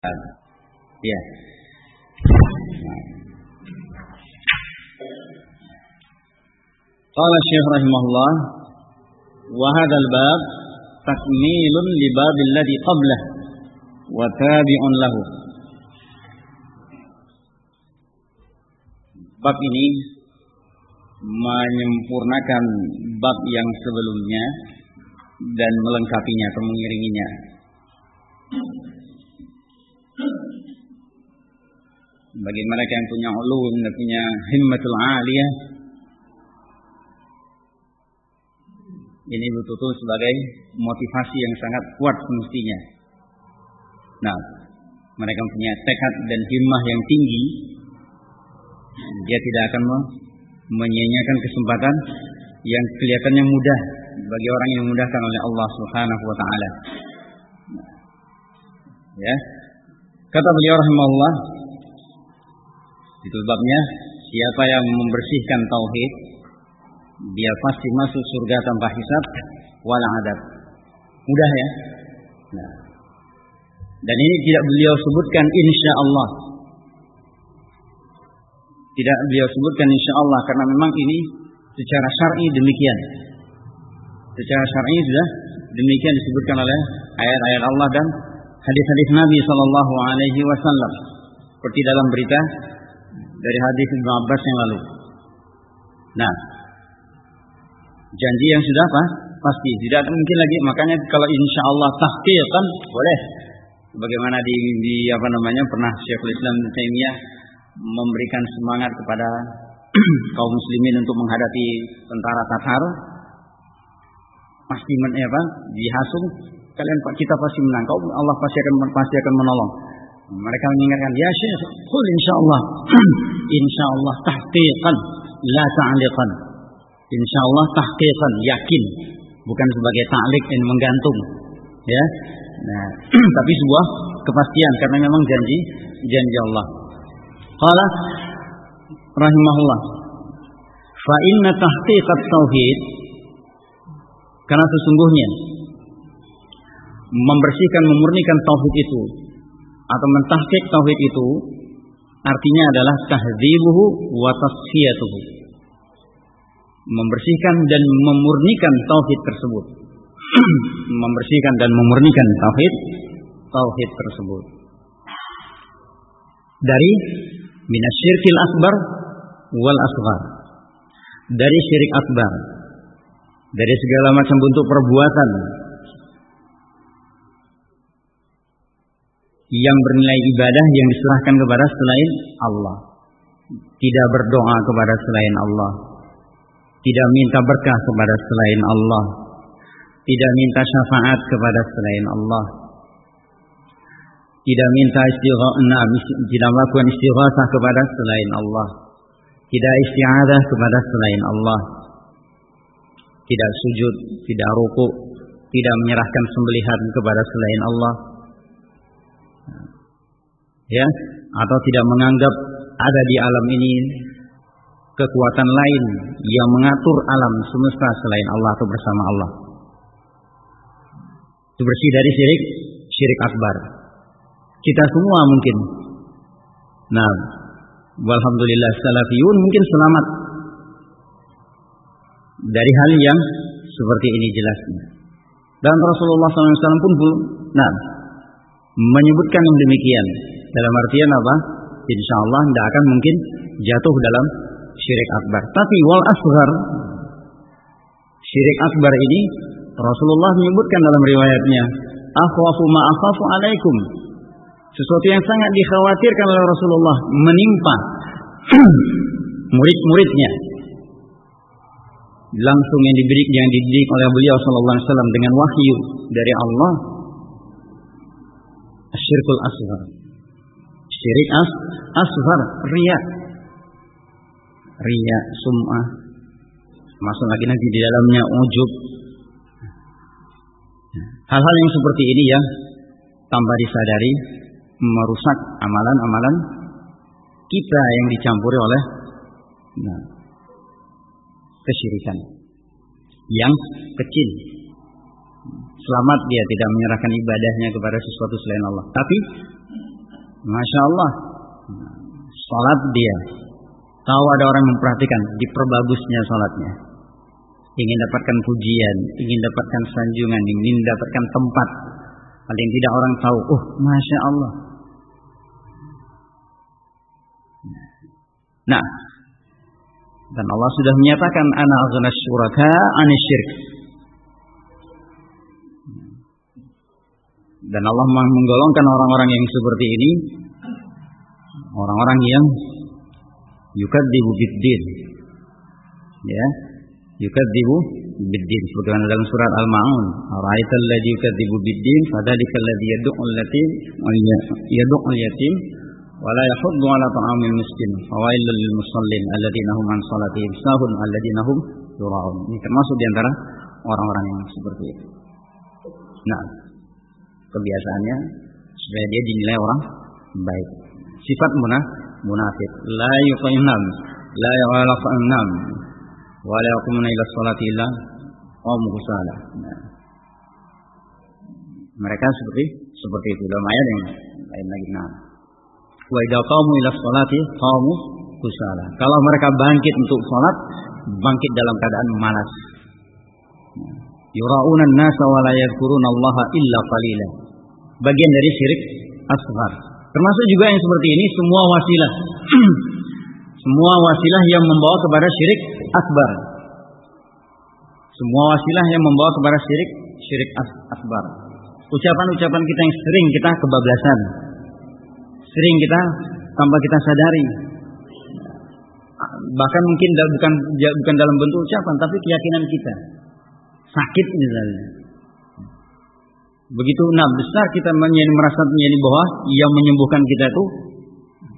Ya. Qala Syekh rahimahullah wa hadzal bab takmilun li bab alladhi qablah wa tabi'un lahu. Bab ini menyempurnakan bab yang sebelumnya dan melengkapinya atau mengiringinya. Bagi mereka yang punya ulum dan punya himmatul aliyah ini betul-betul sebagai motivasi yang sangat kuat semestinya. Nah, mereka punya tekad dan himmah yang tinggi, dia tidak akan menyanyiakan kesempatan yang kelihatannya mudah bagi orang yang dimudahkan oleh Allah Subhanahu wa taala. Ya. Kata beliau rahimahullah itu babnya siapa yang membersihkan tauhid dia pasti masuk surga tanpa hisab wala adab. Mudah ya? Nah. Dan ini tidak beliau sebutkan insya Allah. Tidak beliau sebutkan insya Allah karena memang ini secara syar'i demikian. Secara syar'i sudah demikian disebutkan oleh ayat-ayat Allah dan hadis-hadis Nabi Shallallahu Alaihi Wasallam seperti dalam berita dari hadis Ibnu Abbas yang lalu. Nah, janji yang sudah apa? Pasti tidak mungkin lagi. Makanya kalau insya Allah tahqiqan boleh. Bagaimana di, di apa namanya pernah Syekhul Islam Taimiyah memberikan semangat kepada kaum muslimin untuk menghadapi tentara Tatar. Pasti men, ya, apa? dihasung kalian kita pasti menang. Kau Allah pasti akan pasti akan menolong. Mereka mengingatkan, ya Syekh, kul insya Allah, insya Allah tahqiqan, la ta'liqan. Insya Allah tahqiqan, yakin, bukan sebagai ta'liq yang menggantung, ya. Nah, tapi sebuah kepastian karena memang janji janji Allah. Qala rahimahullah. Fa inna tahqiqat tauhid karena sesungguhnya membersihkan memurnikan tauhid itu atau mentahqiq tauhid itu artinya adalah tahdzibuhu wa tasfiyatuhu. Membersihkan dan memurnikan tauhid tersebut. membersihkan dan memurnikan tauhid tauhid tersebut. Dari minasyirkil akbar wal asghar. Dari syirik akbar. Dari segala macam bentuk perbuatan yang bernilai ibadah yang diserahkan kepada selain Allah. Tidak berdoa kepada selain Allah. Tidak minta berkah kepada selain Allah. Tidak minta syafaat kepada selain Allah. Tidak minta istighatsah, tidak melakukan istighatsah kepada selain Allah. Tidak isti'adah kepada selain Allah. Tidak sujud, tidak ruku, tidak menyerahkan sembelihan kepada selain Allah ya atau tidak menganggap ada di alam ini kekuatan lain yang mengatur alam semesta selain Allah atau bersama Allah. Itu bersih dari syirik syirik akbar. Kita semua mungkin. Nah, walhamdulillah salafiyun mungkin selamat dari hal yang seperti ini jelasnya. Dan Rasulullah SAW pun nah, menyebutkan yang demikian dalam artian apa? Insya Allah tidak akan mungkin jatuh dalam syirik akbar. Tapi wal asghar syirik akbar ini Rasulullah menyebutkan dalam riwayatnya, "Akhwafu ma akhafu alaikum." Sesuatu yang sangat dikhawatirkan oleh Rasulullah menimpa murid-muridnya. Langsung yang diberi yang dididik oleh beliau sallallahu alaihi wasallam dengan wahyu dari Allah. Asyirkul asghar Syirik as asghar, ria. Ria, sum'ah. Masuk lagi nanti di dalamnya ujub. Hal-hal yang seperti ini ya tanpa disadari merusak amalan-amalan kita yang dicampuri oleh nah, kesyirikan yang kecil. Selamat dia tidak menyerahkan ibadahnya kepada sesuatu selain Allah. Tapi Masya Allah. Salat dia. Tahu ada orang memperhatikan, diperbagusnya salatnya. Ingin dapatkan pujian, ingin dapatkan sanjungan, ingin dapatkan tempat. Paling tidak orang tahu, oh Masya Allah. Nah, dan Allah sudah menyatakan ana aghna syuraka anisyirk. Dan Allah menggolongkan orang-orang yang seperti ini orang-orang yang yukadzibu biddin. Ya. Yukadzibu biddin sebagaimana dalam surat Al-Maun, "Ara'aital ladzi yukadzibu biddin fadzalikal ladzi yad'ul yatim yad'ul yatim wa la yahuddu 'ala ta'amil miskin fawailul lil musallin alladziina hum 'an salatihim sahun alladziina hum yura'un." Ini termasuk di antara orang-orang yang seperti itu. Nah, kebiasaannya supaya dia dinilai orang baik. Sifat munaf munafik la yuqimnam la yaqulunam wa la yaqumuna ila salati illa qawm kusala. Nah. Mereka seperti seperti itu dalam ayat yang lain lagi. Nah. Wa idza qamu ila salati qamu kusala. Kalau mereka bangkit untuk salat, bangkit dalam keadaan malas. Yura'una an-nasa wa la Allah illa qalila. Bagian dari syirik asghar. Termasuk juga yang seperti ini semua wasilah. semua wasilah yang membawa kepada syirik akbar. Semua wasilah yang membawa kepada syirik syirik akbar. Ucapan-ucapan kita yang sering kita kebablasan. Sering kita tanpa kita sadari. Bahkan mungkin bukan bukan dalam bentuk ucapan tapi keyakinan kita. Sakit misalnya. Begitu nah besar kita menjadi merasa menjadi bahwa yang menyembuhkan kita itu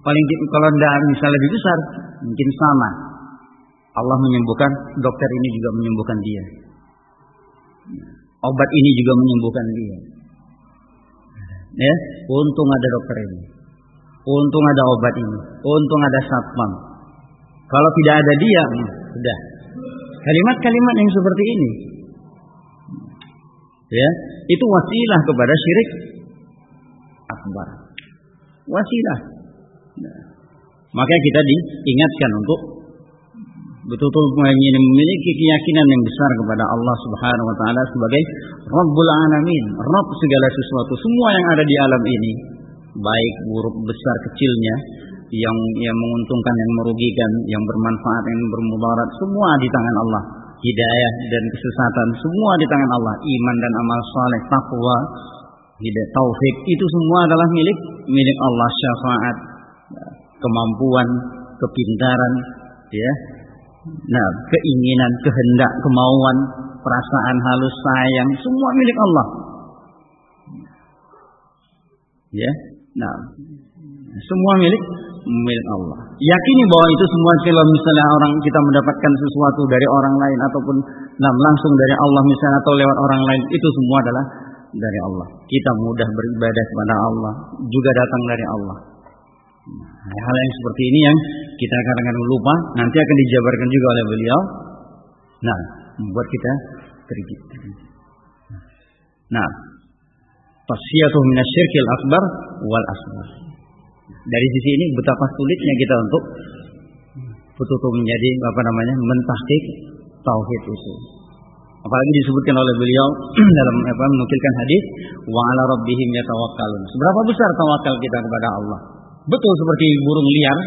paling kalau tidak misalnya lebih besar mungkin sama. Allah menyembuhkan, dokter ini juga menyembuhkan dia. Obat ini juga menyembuhkan dia. Ya, untung ada dokter ini. Untung ada obat ini. Untung ada satpam. Kalau tidak ada dia, sudah. Kalimat-kalimat yang seperti ini ya itu wasilah kepada syirik akbar. Wasilah. Nah, maka kita diingatkan untuk betul-betul memiliki keyakinan yang besar kepada Allah Subhanahu wa taala sebagai Rabbul Alamin, Rabb segala sesuatu, semua yang ada di alam ini, baik buruk besar kecilnya, yang yang menguntungkan yang merugikan, yang bermanfaat yang bermudarat, semua di tangan Allah hidayah dan kesesatan semua di tangan Allah. Iman dan amal saleh, takwa, hidayah, taufik itu semua adalah milik milik Allah. Syafaat, kemampuan, kepintaran, ya. Nah, keinginan, kehendak, kemauan, perasaan halus, sayang, semua milik Allah. Ya. Nah, semua milik milik Allah. Yakini bahwa itu semua kalau misalnya orang kita mendapatkan sesuatu dari orang lain ataupun nah, langsung dari Allah misalnya atau lewat orang lain itu semua adalah dari Allah. Kita mudah beribadah kepada Allah juga datang dari Allah. Nah, hal yang seperti ini yang kita kadang-kadang lupa nanti akan dijabarkan juga oleh beliau. Nah, membuat kita tergigit. Nah, tasfiyatuh minasyirkil akbar wal asbar. Dari sisi ini betapa sulitnya kita untuk betul-betul menjadi apa namanya mentahkik tauhid itu. Apalagi disebutkan oleh beliau dalam apa menukilkan hadis wa ala rabbihim yatawakkalun. Seberapa besar tawakal kita kepada Allah? Betul seperti burung liar.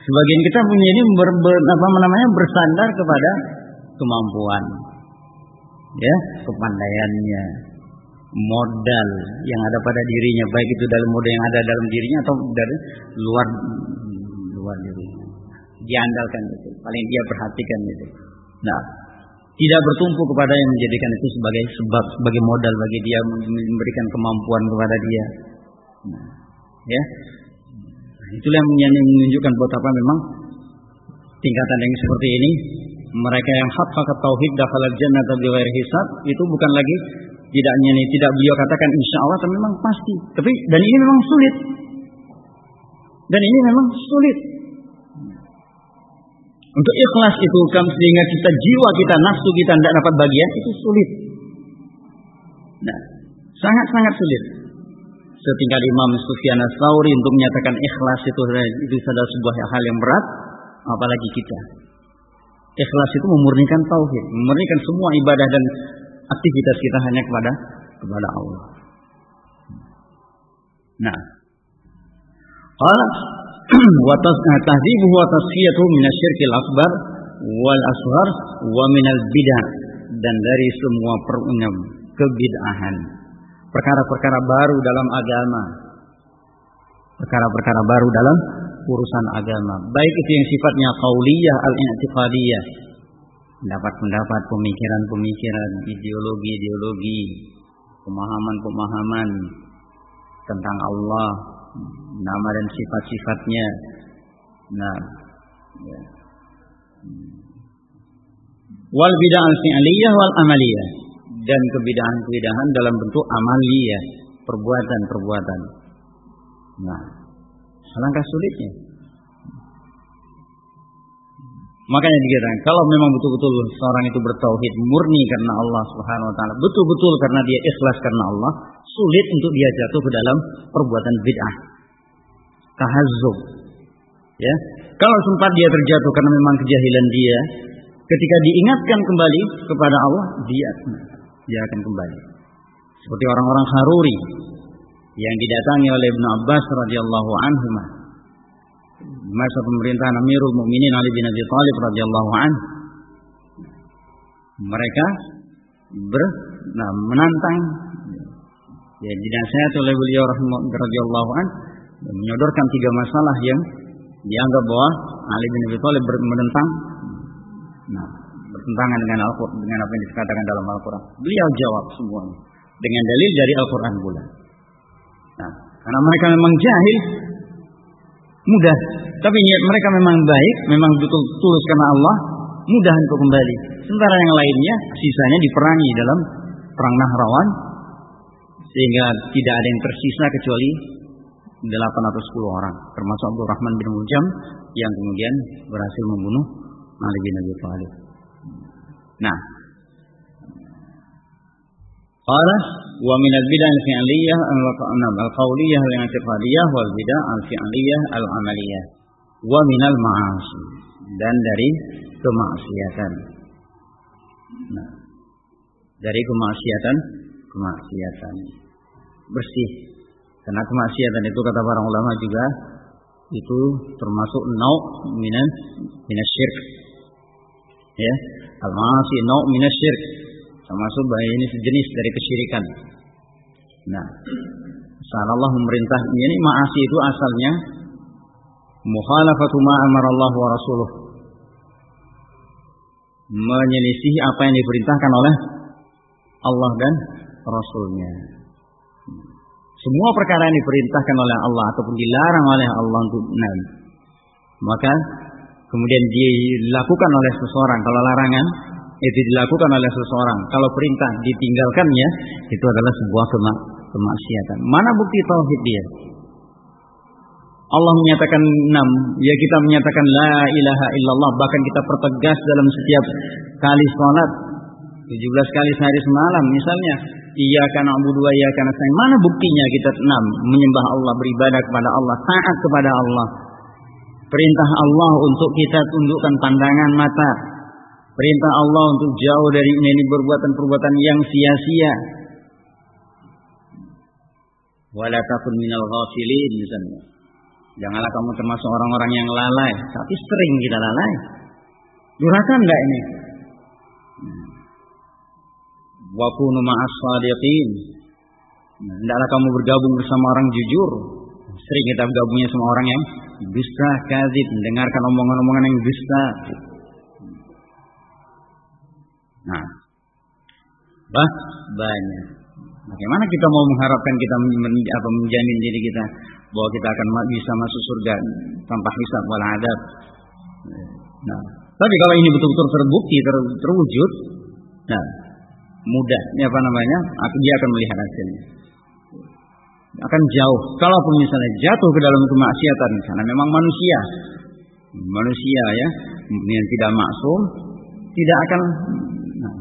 Sebagian kita punya ini ber, ber, apa namanya bersandar kepada kemampuan, ya, kepandaiannya, modal yang ada pada dirinya baik itu dalam modal yang ada dalam dirinya atau dari luar luar diri. Diandalkan itu paling dia perhatikan itu. Nah tidak bertumpu kepada yang menjadikan itu sebagai sebab sebagai modal bagi dia memberikan kemampuan kepada dia. Nah, ya. Itulah yang menunjukkan betapa memang tingkatan yang seperti ini mereka yang hak hak tauhid dakhala jannah bighairi hisab itu bukan lagi tidak ini tidak beliau katakan insya Allah tapi memang pasti. Tapi dan ini memang sulit. Dan ini memang sulit. Untuk ikhlas itu kan sehingga kita jiwa kita nafsu kita tidak dapat bagian itu sulit. Nah, sangat-sangat sulit. setingkat Imam Sufyan Tsauri untuk menyatakan ikhlas itu itu adalah sebuah hal yang berat, apalagi kita. Ikhlas itu memurnikan tauhid, memurnikan semua ibadah dan aktivitas kita hanya kepada kepada Allah. Nah, qala wa tahdzibuhu wa tasfiyatuhu min asy-syirkil akbar wal asghar wa min al bidah dan dari semua perunyam kebid'ahan. Perkara-perkara baru dalam agama. Perkara-perkara baru dalam urusan agama. Baik itu yang sifatnya qauliyah al-i'tiqadiyah. Pendapat-pendapat, pemikiran-pemikiran, ideologi-ideologi, pemahaman-pemahaman tentang Allah, nama dan sifat-sifatnya. Nah, ya. Wal bid'ah al-fi'liyah wal amaliyah dan kebidahan-kebidahan dalam bentuk amaliyah, perbuatan-perbuatan. Nah, alangkah sulitnya. Makanya dikatakan kalau memang betul-betul seorang itu bertauhid murni karena Allah Subhanahu wa taala, betul-betul karena dia ikhlas karena Allah, sulit untuk dia jatuh ke dalam perbuatan bid'ah. Tahazzub. Ya. Kalau sempat dia terjatuh karena memang kejahilan dia, ketika diingatkan kembali kepada Allah, dia dia akan kembali. Seperti orang-orang Haruri yang didatangi oleh Ibnu Abbas radhiyallahu anhu masa pemerintahan Amirul Mukminin Ali bin Abi Thalib radhiyallahu anhu. Mereka ber, nah, menantang ya dinasihat oleh beliau radhiyallahu anhu menyodorkan tiga masalah yang dianggap bahwa Ali bin Abi Thalib menentang nah, bertentangan dengan Al-Quran dengan apa yang dikatakan dalam Al-Quran. Beliau jawab semuanya dengan dalil dari Al-Quran pula. Nah, karena mereka memang jahil, mudah. Tapi niat mereka memang baik, memang betul tulus karena Allah, mudah untuk kembali. Sementara yang lainnya, sisanya diperangi dalam perang Nahrawan, sehingga tidak ada yang tersisa kecuali 8 atau 10 orang, termasuk Abdul Rahman bin Mujam yang kemudian berhasil membunuh Ali bin Abi Thalib. Nah, Qala wa min al-bid'ah al-fi'liyah al-qawliyah al-i'tiqadiyah wal bid'ah al-fi'liyah al-amaliyah wa min al-ma'asi dan dari kemaksiatan. Nah, dari kemaksiatan kemaksiatan bersih. Karena kemaksiatan itu kata para ulama juga itu termasuk nau minan minasyirk. Ya, al-ma'asi nau minasyirk termasuk bahaya ini sejenis dari kesyirikan. Nah, salah Allah memerintah ini maasi itu asalnya mukhalafatu ma Allah wa rasuluh. Menyelisih apa yang diperintahkan oleh Allah dan Rasulnya. Semua perkara yang diperintahkan oleh Allah ataupun dilarang oleh Allah untuk nah, maka kemudian dilakukan oleh seseorang kalau larangan itu dilakukan oleh seseorang. Kalau perintah ditinggalkannya, itu adalah sebuah kemak kemaksiatan. Mana bukti tauhid dia? Allah menyatakan enam, ya kita menyatakan la ilaha illallah, bahkan kita pertegas dalam setiap kali sholat. 17 kali sehari semalam misalnya. Iya karena abu dua iya karena saya. Mana buktinya kita enam? Menyembah Allah beribadah kepada Allah taat kepada Allah. Perintah Allah untuk kita tundukkan pandangan mata Perintah Allah untuk jauh dari ini perbuatan-perbuatan yang sia-sia. Wala takun minal ghafilin misalnya. Janganlah kamu termasuk orang-orang yang lalai. Tapi sering kita lalai. Durhaka enggak ini? Wa kunu ma'as sadiqin. Hendaklah kamu bergabung bersama orang jujur. Sering kita bergabungnya sama orang yang dusta, kadzib, mendengarkan omongan-omongan yang dusta. Nah, bah banyak. Bagaimana kita mau mengharapkan kita apa menjamin diri kita bahwa kita akan bisa masuk surga tanpa hisab wal adab? Nah, tapi kalau ini betul-betul terbukti ter, terwujud, nah mudah, ini apa namanya? Dia akan melihat hasilnya. Akan jauh. Kalaupun misalnya jatuh ke dalam kemaksiatan, karena memang manusia, manusia ya, yang tidak maksum, tidak akan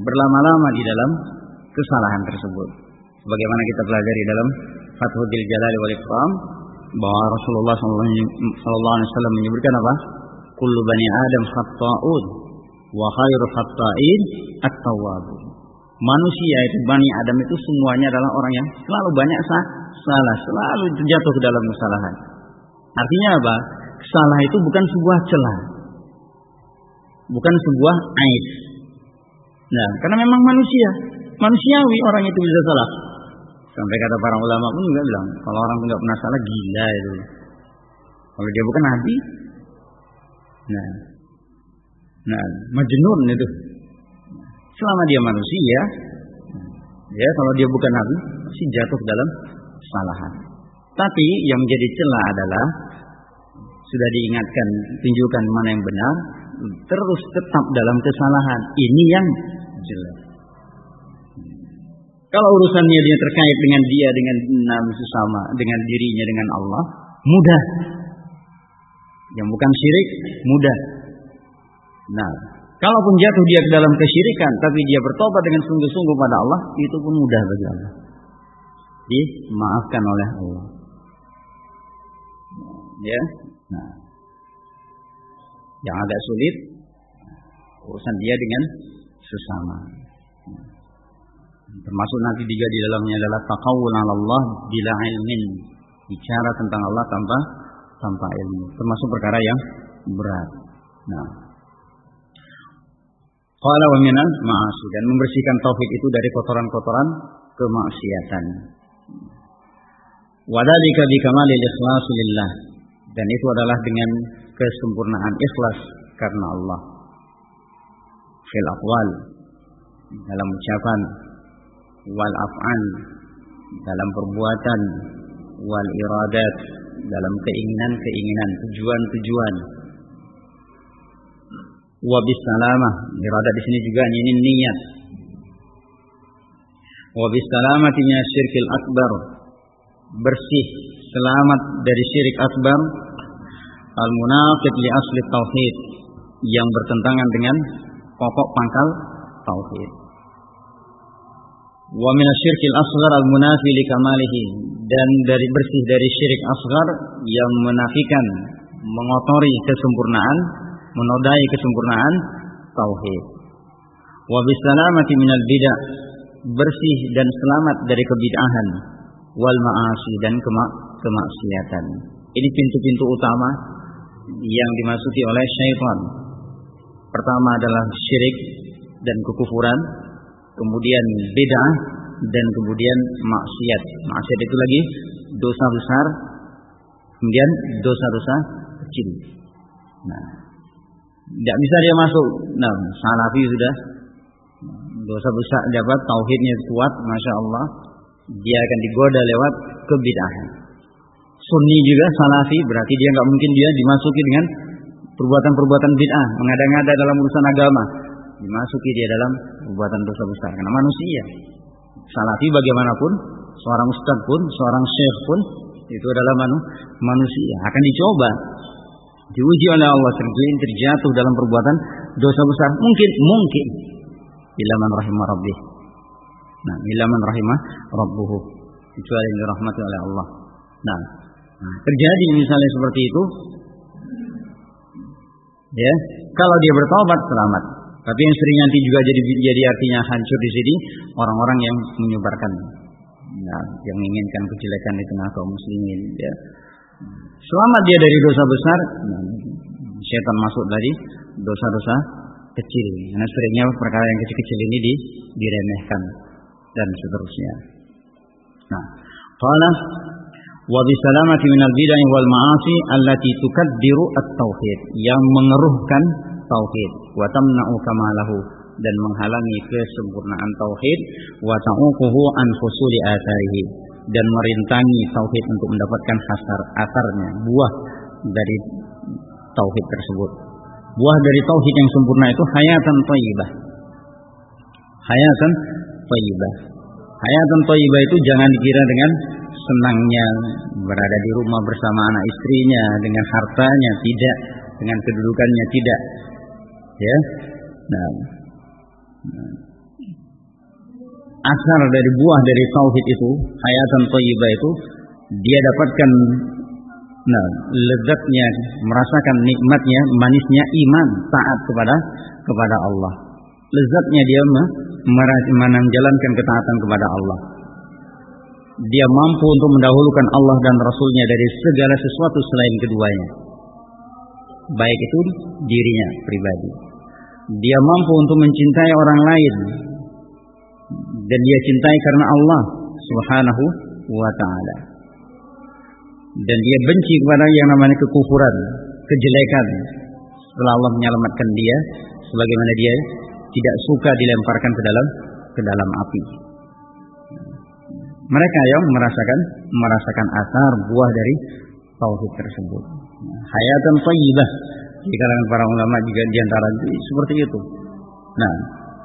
berlama-lama di dalam kesalahan tersebut. Bagaimana kita pelajari dalam Fathul Jalal wal Ikram bahwa Rasulullah sallallahu alaihi wasallam menyebutkan apa? Kullu bani Adam khata'un wa khairu khata'in at-tawwabun. Manusia itu bani Adam itu semuanya adalah orang yang selalu banyak sah, salah, selalu terjatuh ke dalam kesalahan. Artinya apa? Salah itu bukan sebuah celah. Bukan sebuah aib. Nah, karena memang manusia, manusiawi orang itu bisa salah. Sampai kata para ulama pun juga bilang, kalau orang nggak pernah salah gila itu. Kalau dia bukan nabi, nah, nah, majnun itu. Selama dia manusia, ya kalau dia bukan nabi, pasti jatuh dalam kesalahan. Tapi yang menjadi celah adalah sudah diingatkan, tunjukkan mana yang benar, terus tetap dalam kesalahan. Ini yang jelas. Kalau urusannya dia terkait dengan dia dengan enam sesama, dengan dirinya dengan Allah, mudah. Yang bukan syirik, mudah. Nah, kalaupun jatuh dia ke dalam kesyirikan, tapi dia bertobat dengan sungguh-sungguh pada Allah, itu pun mudah bagi Allah. Dimaafkan oleh Allah. Ya, nah, yang agak sulit urusan dia dengan sesama. Termasuk nanti juga di dalamnya adalah taqawul Allah bila ilmin. Bicara tentang Allah tanpa tanpa ilmu. Termasuk perkara yang berat. Nah. Qala wa minal ma'asi dan membersihkan taufik itu dari kotoran-kotoran kemaksiatan. Wadalika bi kamalil ikhlas lillah. Dan itu adalah dengan kesempurnaan ikhlas karena Allah. Fil aqwal dalam ucapan wal af'al dalam perbuatan wal iradat dalam keinginan-keinginan tujuan-tujuan. Wabis salamah iradat di sini juga ini niat. Wabis salamah min syirkil akbar bersih selamat dari syirik akbar. Al munafid li asli tauhid yang bertentangan dengan pokok pangkal tauhid. Wa min asyirkil asghar al munafi li kamalihi. Dan dari bersih dari syirik asghar yang menafikan mengotori kesempurnaan menodai kesempurnaan tauhid. Wa bisalamati minal bidah. Bersih dan selamat dari kebid'ahan. Wal ma'asi dan kemak kemaksiatan. Ini pintu-pintu utama yang dimasuki oleh syaitan pertama adalah syirik dan kekufuran kemudian bid'ah dan kemudian maksiat. Maksiat itu lagi dosa besar, kemudian dosa-dosa kecil. Nah, tidak bisa dia masuk. Nah, salafi sudah dosa besar dapat tauhidnya kuat, masya Allah, dia akan digoda lewat kebidahan. Sunni juga salafi berarti dia nggak mungkin dia dimasuki dengan perbuatan-perbuatan bid'ah, mengada-ngada dalam urusan agama dimasuki dia dalam perbuatan dosa besar karena manusia. Salafi bagaimanapun, seorang ustadz pun, seorang syekh pun itu adalah manu, manusia. Akan dicoba, diuji oleh Allah terjun terjatuh dalam perbuatan dosa besar. Mungkin, mungkin. Bila man rahimah rabbih. Nah, bila man rahimah rabbuhu. Kecuali yang dirahmati oleh Allah. Nah, nah, terjadi misalnya seperti itu, ya, kalau dia bertobat selamat. Tapi yang sering nanti juga jadi jadi artinya hancur di sini orang-orang yang menyebarkan nah, yang menginginkan kejelekan di tengah kaum muslimin ya. Selama dia dari dosa besar, nah, setan masuk dari dosa-dosa kecil. Karena seringnya perkara yang kecil-kecil ini di, diremehkan dan seterusnya. Nah, qala wa bisalamati minal bid'ah wal ma'asi allati tukaddiru at-tauhid yang mengeruhkan tauhid. Wa tamna'u kamalahu dan menghalangi kesempurnaan tauhid. Wa ta'uquhu an fusuli atharihi dan merintangi tauhid untuk mendapatkan hasar asarnya buah dari tauhid tersebut. Buah dari tauhid yang sempurna itu hayatan thayyibah hayatan thayyibah hayatan thayyibah itu jangan dikira dengan senangnya berada di rumah bersama anak istrinya dengan hartanya tidak dengan kedudukannya tidak. Ya. Nah, asar dari buah dari tauhid itu, hayatan thayyibah itu dia dapatkan nah lezatnya merasakan nikmatnya manisnya iman taat kepada kepada Allah. Lezatnya dia menjalankan ketaatan kepada Allah dia mampu untuk mendahulukan Allah dan Rasulnya dari segala sesuatu selain keduanya baik itu dirinya pribadi dia mampu untuk mencintai orang lain dan dia cintai karena Allah Subhanahu wa taala. Dan dia benci kepada yang namanya kekufuran, kejelekan. Setelah Allah menyelamatkan dia sebagaimana dia tidak suka dilemparkan ke dalam ke dalam api. Mereka yang merasakan merasakan asar buah dari tauhid tersebut. Hayatan thayyibah di kalangan para ulama juga di antara seperti itu. Nah,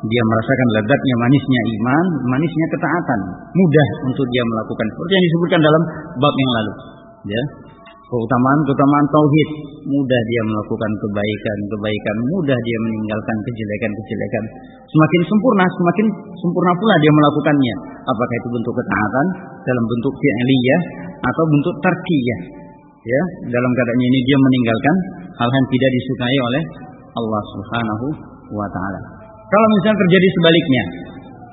dia merasakan lezatnya manisnya iman, manisnya ketaatan, mudah untuk dia melakukan seperti yang disebutkan dalam bab yang lalu. Ya, keutamaan keutamaan tauhid, mudah dia melakukan kebaikan kebaikan, mudah dia meninggalkan kejelekan kejelekan. Semakin sempurna, semakin sempurna pula dia melakukannya. Apakah itu bentuk ketaatan dalam bentuk fi'liyah atau bentuk tarkiyah. Ya, dalam keadaan ini dia meninggalkan hal yang tidak disukai oleh Allah Subhanahu wa taala. Kalau misalnya terjadi sebaliknya,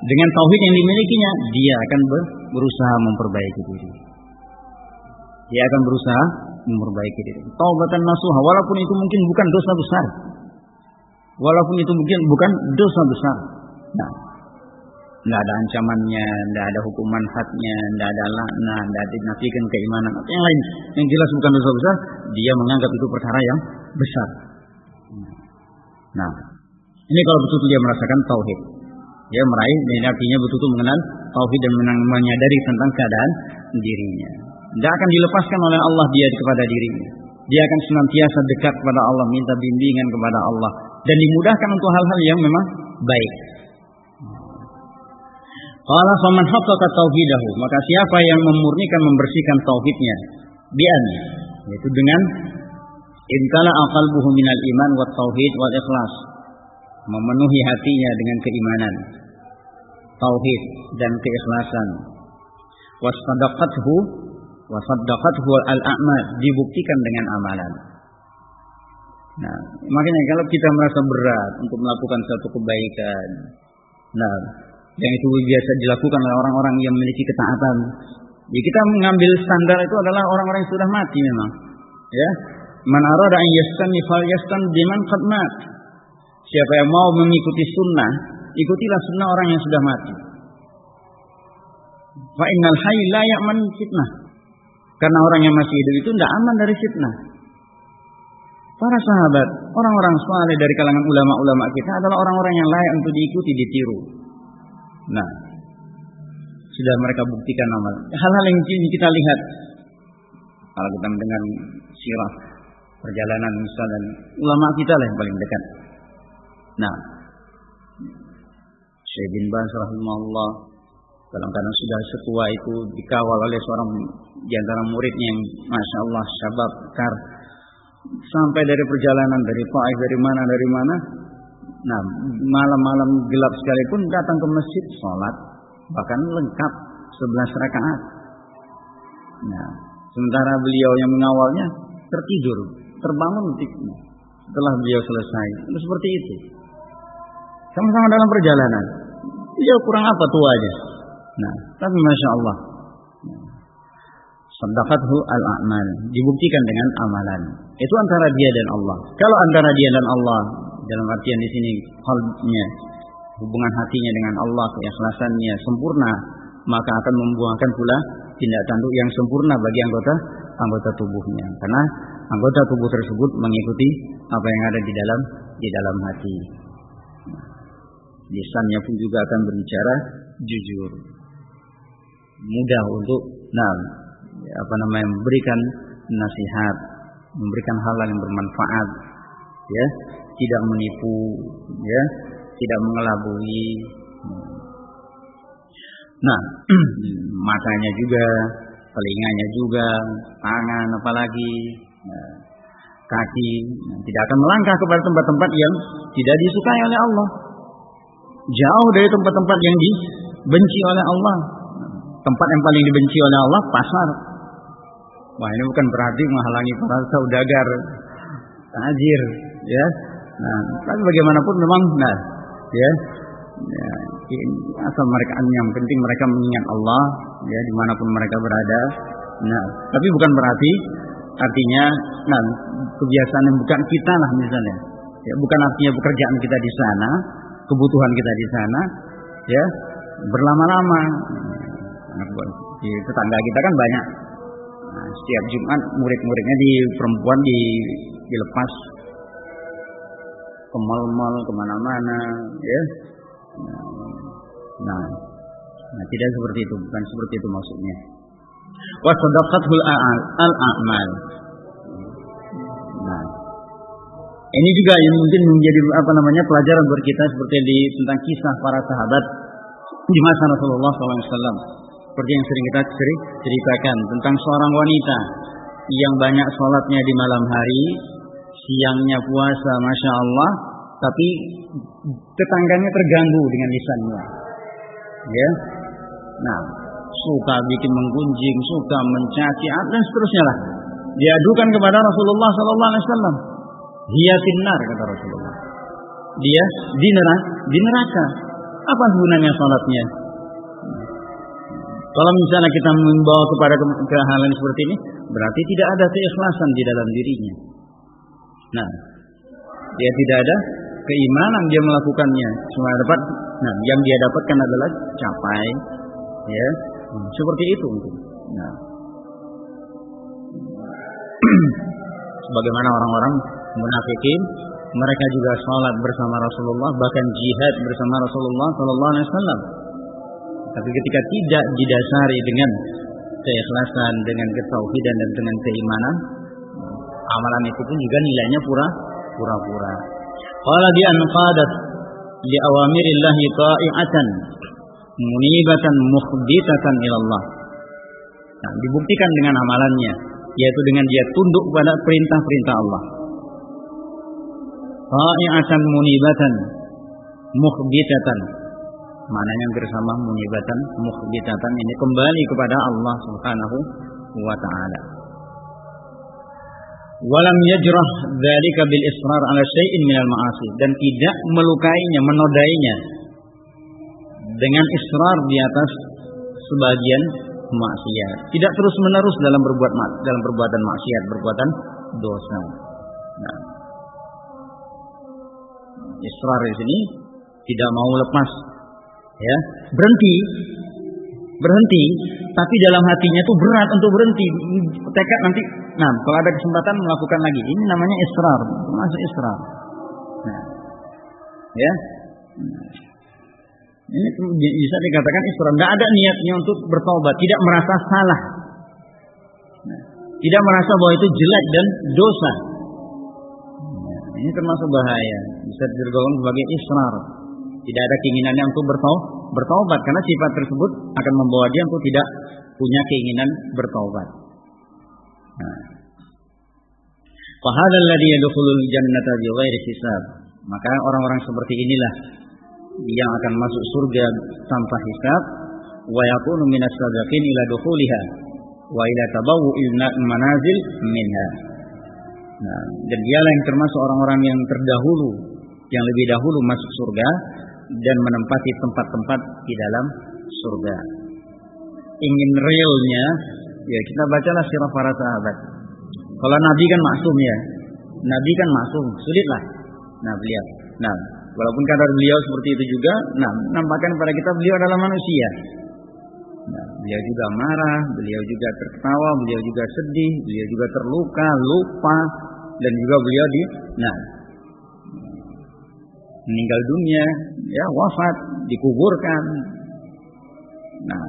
dengan tauhid yang dimilikinya, dia akan berusaha memperbaiki diri. Dia akan berusaha memperbaiki diri. Taubatan nasuha, walaupun itu mungkin bukan dosa besar. Walaupun itu mungkin bukan dosa besar. Nah, tidak ada ancamannya, tidak ada hukuman hadnya, tidak ada laknat, tidak dinafikan keimanan atau yang lain. Yang jelas bukan dosa besar, dia menganggap itu perkara yang besar. Nah, ini kalau betul-betul dia merasakan tauhid. Dia meraih dan artinya betul-betul mengenal tauhid dan menyadari tentang keadaan dirinya. Tidak akan dilepaskan oleh Allah dia kepada dirinya. Dia akan senantiasa dekat kepada Allah, minta bimbingan kepada Allah dan dimudahkan untuk hal-hal yang memang baik. Qala faman haqqaqa tauhidahu, maka siapa yang memurnikan membersihkan tauhidnya bi'an yaitu dengan intala aqalbuhu minal iman wa tauhid wal ikhlas memenuhi hatinya dengan keimanan, tauhid dan keikhlasan. Wasadaqathu wasadaqathu al-a'mal dibuktikan dengan amalan. Nah, makanya kalau kita merasa berat untuk melakukan satu kebaikan, nah, yang itu biasa dilakukan oleh orang-orang yang memiliki ketaatan, ya kita mengambil standar itu adalah orang-orang yang sudah mati memang. Ya, man arada an yastani fal biman. Siapa yang mau mengikuti sunnah, ikutilah sunnah orang yang sudah mati. Fa innal hayy la ya'man fitnah. Karena orang yang masih hidup itu tidak aman dari fitnah. Para sahabat, orang-orang saleh dari kalangan ulama-ulama kita adalah orang-orang yang layak untuk diikuti, ditiru. Nah, sudah mereka buktikan amal. Hal-hal yang kita lihat kalau kita mendengar sirah perjalanan misalnya ulama kita lah yang paling dekat Nah, Syekh bin Baz rahimahullah kadang-kadang sudah setua itu dikawal oleh seorang di muridnya yang masya Allah syabab kar sampai dari perjalanan dari Taif dari mana dari mana. Nah malam-malam gelap sekalipun datang ke masjid sholat. Bahkan lengkap 11 rakaat. Nah sementara beliau yang mengawalnya tertidur terbangun setelah beliau selesai seperti itu. Sama-sama dalam perjalanan. Dia kurang apa tuanya. Nah, tapi masya Allah. Sadaqathu al-a'mal. Dibuktikan dengan amalan. Itu antara dia dan Allah. Kalau antara dia dan Allah, dalam artian di sini kalbnya, hubungan hatinya dengan Allah, keikhlasannya sempurna, maka akan membuahkan pula tindak tanduk yang sempurna bagi anggota anggota tubuhnya. Karena anggota tubuh tersebut mengikuti apa yang ada di dalam di dalam hati lisannya pun juga akan berbicara jujur. Mudah untuk nah apa namanya memberikan nasihat, memberikan hal yang bermanfaat, ya, tidak menipu, ya, tidak mengelabui. Nah, matanya juga, telinganya juga, tangan apalagi, nah, kaki tidak akan melangkah kepada tempat-tempat yang tidak disukai oleh Allah jauh dari tempat-tempat yang di, benci oleh Allah. Tempat yang paling dibenci oleh Allah pasar. Wah ini bukan berarti menghalangi para saudagar, tajir, ya. Nah, tapi bagaimanapun memang, nah, ya, ya asal mereka yang penting mereka mengingat Allah, ya di mana pun mereka berada. Nah, tapi bukan berarti artinya, nah, kebiasaan yang bukan kita lah misalnya, ya bukan artinya pekerjaan kita di sana, kebutuhan kita di sana, ya berlama-lama. Nah, di tetangga kita kan banyak. Nah, setiap Jumat murid-muridnya di perempuan di dilepas ke mal-mal ke mana-mana, ya. Nah, nah, tidak seperti itu, bukan seperti itu maksudnya. Wa sadaqatul al-a'mal. Nah, ini juga yang mungkin menjadi apa namanya pelajaran buat kita seperti di tentang kisah para sahabat di masa Rasulullah SAW. Seperti yang sering kita ceritakan tentang seorang wanita yang banyak sholatnya di malam hari, siangnya puasa, masya Allah, tapi tetangganya terganggu dengan lisannya. Ya, nah suka bikin menggunjing, suka mencaci, dan seterusnya lah. Diadukan kepada Rasulullah SAW. Dia tinar kata Rasulullah. Dia di neraka, di neraka. Apa gunanya salatnya? Kalau misalnya kita membawa kepada ke seperti ini, berarti tidak ada keikhlasan di dalam dirinya. Nah, dia tidak ada keimanan dia melakukannya. Cuma dapat, nah yang dia dapatkan adalah capai, ya, seperti itu. Nah, sebagaimana orang-orang munafikin mereka juga sholat bersama Rasulullah bahkan jihad bersama Rasulullah Sallallahu Alaihi Wasallam tapi ketika tidak didasari dengan keikhlasan dengan ketauhidan dan dengan keimanan amalan itu pun juga nilainya pura pura-pura. Qala bi an qadat li awamirillah ta'iatan munibatan mukhbitatan ila Allah nah, dibuktikan dengan amalannya yaitu dengan dia tunduk pada perintah-perintah Allah. Ta'i'atan munibatan mukhbitatan. Maknanya bersama munibatan mukhbitatan ini kembali kepada Allah Subhanahu wa taala. Walam yajrah dzalika bil israr ala syai'in minal ma'asi dan tidak melukainya, menodainya dengan israr di atas sebagian maksiat. Tidak terus-menerus dalam berbuat dalam perbuatan maksiat, perbuatan dosa. Nah, Israr di sini tidak mau lepas. Ya, berhenti. Berhenti, tapi dalam hatinya itu berat untuk berhenti. Tekad nanti nah, kalau ada kesempatan melakukan lagi. Ini namanya israr, masuk israr. Nah, ya. Ini bisa dikatakan israr. Tidak ada niatnya untuk bertobat, tidak merasa salah. Nah, tidak merasa bahwa itu jelek dan dosa. Ini termasuk bahaya. Bisa tergolong sebagai israr. Tidak ada keinginannya untuk bertaubat karena sifat tersebut akan membawa dia untuk tidak punya keinginan bertaubat. Nah. Fahadal ladzi yadkhulul jannata bighairi hisab. Maka orang-orang seperti inilah yang akan masuk surga tanpa hisab wa yakunu minas sabiqin ila dukhuliha wa ila tabawu'il manazil minha. Nah, dan dialah yang termasuk orang-orang yang terdahulu, yang lebih dahulu masuk surga dan menempati tempat-tempat di dalam surga. Ingin realnya, ya kita bacalah sirah para sahabat. Kalau Nabi kan maksum ya, Nabi kan maksum, sulitlah. Nah beliau, nah walaupun kadar beliau seperti itu juga, nah nampakkan pada kita beliau adalah manusia. Nah, beliau juga marah, beliau juga tertawa, beliau juga sedih, beliau juga terluka, lupa, dan juga beliau di nah meninggal dunia ya wafat dikuburkan. Nah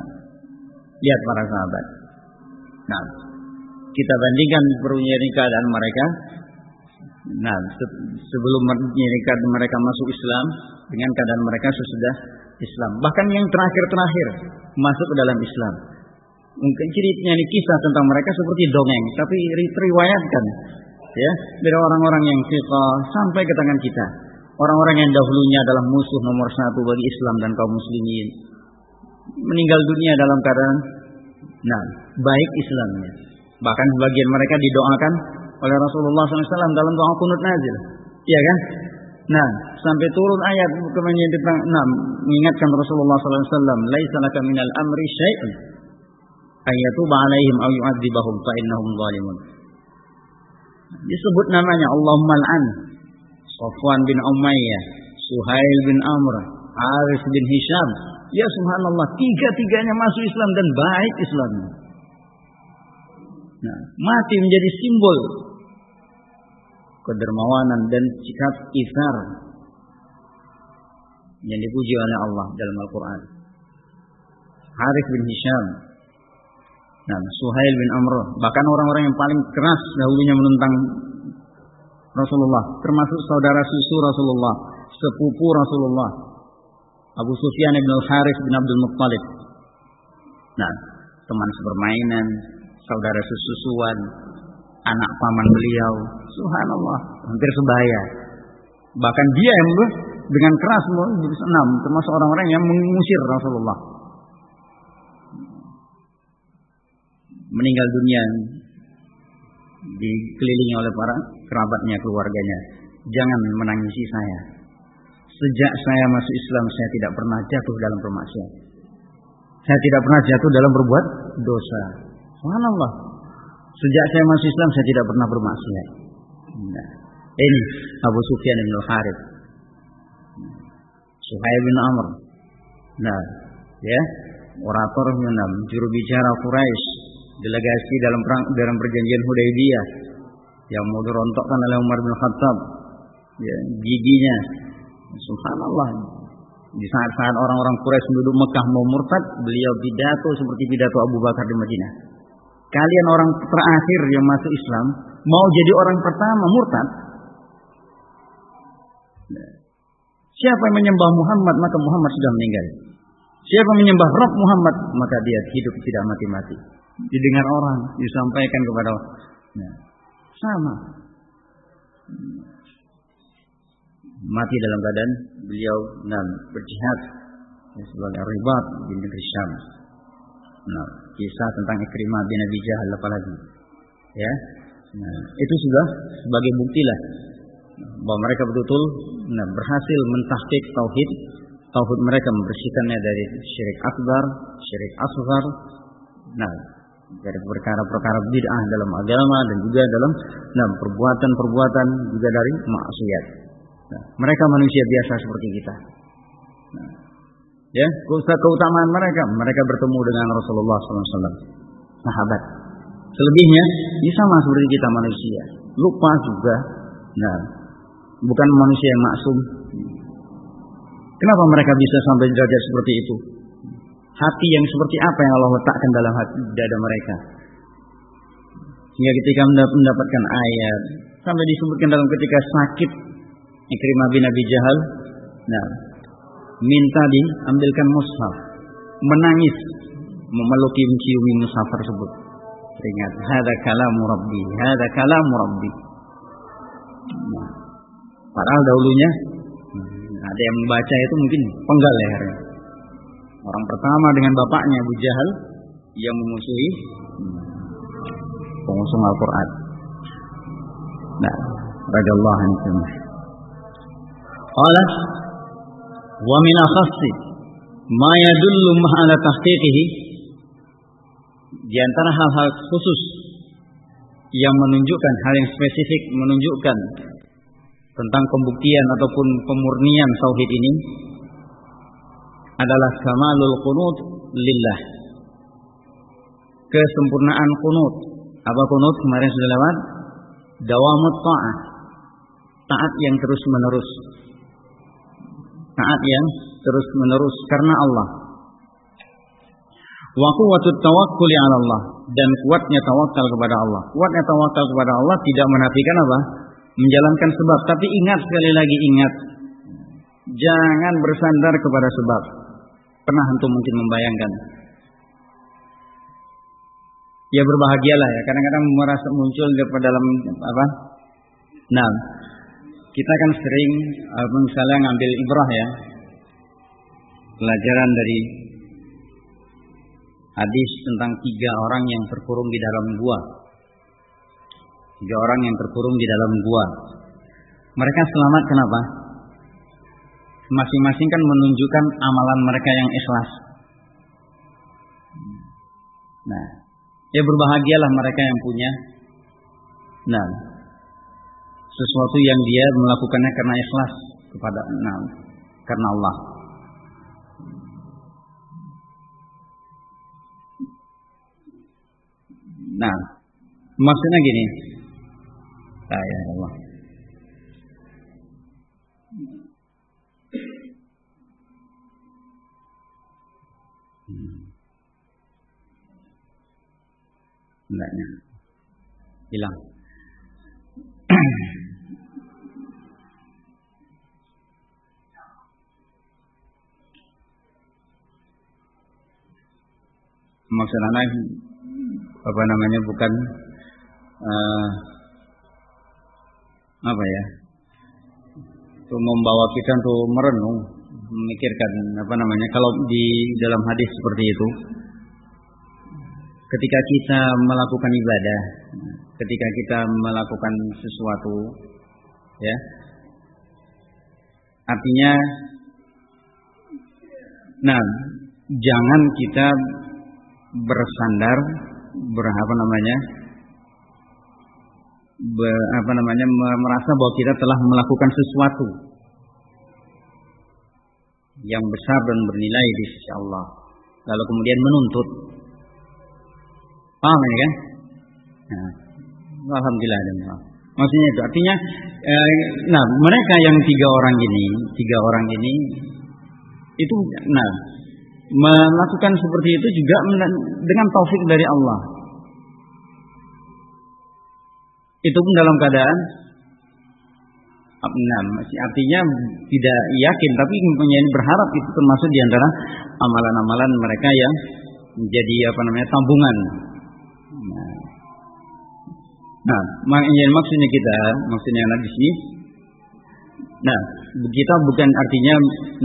lihat para sahabat. Nah kita bandingkan perunyari keadaan mereka. Nah sebelum mereka masuk Islam dengan keadaan mereka sesudah Islam. Bahkan yang terakhir-terakhir masuk ke dalam Islam. Mungkin ceritanya ini kisah tentang mereka seperti dongeng tapi riwayatkan ya dari orang-orang yang fiqah sampai ke tangan kita. Orang-orang yang dahulunya adalah musuh nomor satu bagi Islam dan kaum muslimin. meninggal dunia dalam keadaan nah baik Islamnya. Bahkan sebagian mereka didoakan oleh Rasulullah SAW dalam doa kunut nazil. Iya kan? Nah, sampai turun ayat kemudian tentang nah, mengingatkan Rasulullah SAW, "Laisa laka minal amri syai'un ayatuba alaihim aw yu'adzibahum fa innahum zalimun." Disebut namanya Allahumma al'an Safwan bin Umayyah, Suhail bin Amr, Haris bin Hisham. Ya subhanallah, tiga-tiganya masuk Islam dan baik Islamnya. Nah, mati menjadi simbol kedermawanan dan sikap isar yang dipuji oleh Allah dalam Al-Quran. Harith bin Hisham, dan Suhail bin Amr, bahkan orang-orang yang paling keras dahulunya menentang Rasulullah, termasuk saudara susu Rasulullah, sepupu Rasulullah, Abu Sufyan bin Al-Harith bin Abdul Muttalib. Nah, teman sepermainan, saudara susuan, anak paman beliau. Subhanallah, hampir sebaya. Bahkan dia yang dengan keras enam termasuk orang-orang yang mengusir Rasulullah. Meninggal dunia dikelilingi oleh para kerabatnya, keluarganya. Jangan menangisi saya. Sejak saya masuk Islam, saya tidak pernah jatuh dalam permaksiatan. Saya tidak pernah jatuh dalam berbuat dosa. Subhanallah. Sejak saya masuk Islam saya tidak pernah bermaksiat. Nah, ini Abu Sufyan bin Al-Harith. Suhaib bin Amr. Nah, ya, orator enam, juru bicara Quraisy, delegasi dalam perang dalam perjanjian Hudaybiyah yang mau dirontokkan oleh Umar bin Khattab. Ya, giginya subhanallah. Di saat-saat orang-orang Quraisy penduduk Mekah mau murtad, beliau pidato seperti pidato Abu Bakar di Madinah. Kalian orang terakhir yang masuk Islam mau jadi orang pertama murtad. Siapa yang menyembah Muhammad maka Muhammad sudah meninggal. Siapa yang menyembah Rob Muhammad maka dia hidup tidak mati-mati. Didengar orang disampaikan kepada nah, sama. Mati dalam badan beliau dan berjihad sebagai ribat di negeri Syam. Nah, kisah tentang Ikrimah bin Abi Jahal apalagi. Ya. Nah, itu sudah sebagai bukti lah bahwa mereka betul-betul nah, berhasil mentahqiq tauhid, tauhid mereka membersihkannya dari syirik akbar, syirik asghar. Nah, dari perkara-perkara bid'ah dalam agama dan juga dalam nah, perbuatan-perbuatan juga dari maksiat. Nah, mereka manusia biasa seperti kita. Nah, Ya, keutamaan mereka, mereka bertemu dengan Rasulullah SAW, sahabat. Selebihnya, ini sama seperti kita manusia, lupa juga. Nah, bukan manusia yang maksum. Kenapa mereka bisa sampai derajat seperti itu? Hati yang seperti apa yang Allah letakkan dalam hati dada mereka? Sehingga ketika mendapatkan ayat sampai disebutkan dalam ketika sakit Ikrimah bin Abi Jahal, nah minta diambilkan mushaf, menangis memeluki menciumi mushaf tersebut. Ingat, hada kalamu rabbi, hada kalamu rabbi. Nah, padahal dahulunya hmm, ada yang membaca itu mungkin penggal lehernya. Orang pertama dengan bapaknya Abu Jahal yang memusuhi pengusung Al-Quran. Nah, radhiyallahu anhu. Allah wa min akhassi ma yadullu ala tahqiqihi di antara hal-hal khusus yang menunjukkan hal yang spesifik menunjukkan tentang pembuktian ataupun pemurnian tauhid ini adalah kamalul qunut lillah kesempurnaan kunut apa kunut kemarin sudah lewat dawamut ta'ah taat yang terus menerus taat yang terus menerus karena Allah. Wa quwwatut tawakkuli 'ala Allah dan kuatnya tawakal kepada Allah. Kuatnya tawakal kepada Allah tidak menafikan apa? Menjalankan sebab, tapi ingat sekali lagi ingat jangan bersandar kepada sebab. Pernah antum mungkin membayangkan ya berbahagialah ya kadang-kadang merasa muncul daripada dalam apa nah kita kan sering uh, misalnya ngambil ibrah ya pelajaran dari hadis tentang tiga orang yang terkurung di dalam gua. Tiga orang yang terkurung di dalam gua. Mereka selamat kenapa? Masing-masing kan menunjukkan amalan mereka yang ikhlas. Nah, ya berbahagialah mereka yang punya. Nah, sesuatu yang dia melakukannya karena ikhlas kepada nah, karena Allah. Nah, maksudnya gini. Ah, ya Allah. Enggaknya. Hilang. Maksud anak apa namanya bukan uh, apa ya untuk membawa kita untuk merenung memikirkan apa namanya kalau di dalam hadis seperti itu ketika kita melakukan ibadah ketika kita melakukan sesuatu ya artinya nah jangan kita bersandar berapa namanya be, apa namanya merasa bahwa kita telah melakukan sesuatu yang besar dan bernilai di sisi Allah. Lalu kemudian menuntut. Paham ya kan? Nah, alhamdulillah dan maksudnya itu artinya eh, nah mereka yang tiga orang ini tiga orang ini itu nah melakukan seperti itu juga dengan taufik dari Allah. Itu pun dalam keadaan artinya tidak yakin tapi berharap itu termasuk di antara amalan-amalan mereka yang menjadi apa namanya tabungan. Nah, nah maksudnya kita, maksudnya di sini. Nah, kita bukan artinya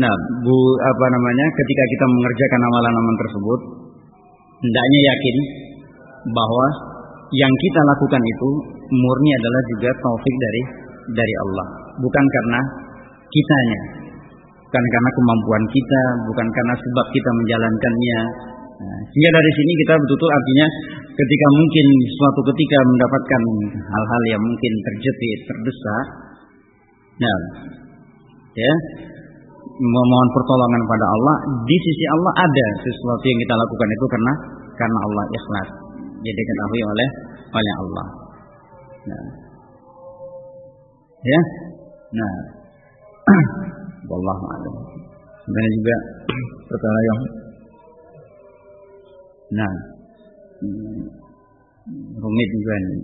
nah, bu apa namanya ketika kita mengerjakan amalan-amalan tersebut hendaknya yakin bahwa yang kita lakukan itu murni adalah juga taufik dari dari Allah, bukan karena kitanya, bukan karena kemampuan kita, bukan karena sebab kita menjalankannya. Nah, sehingga dari sini kita betul-betul artinya ketika mungkin suatu ketika mendapatkan hal-hal yang mungkin terjepit, terdesak, Nah, ya, memohon pertolongan pada Allah, di sisi Allah ada sesuatu yang kita lakukan itu karena karena Allah ikhlas. Jadi diketahui oleh oleh Allah. Nah. Ya. Nah. Wallahu a'lam. Sebenarnya juga perkara yang Nah, rumit juga nih.